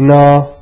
No.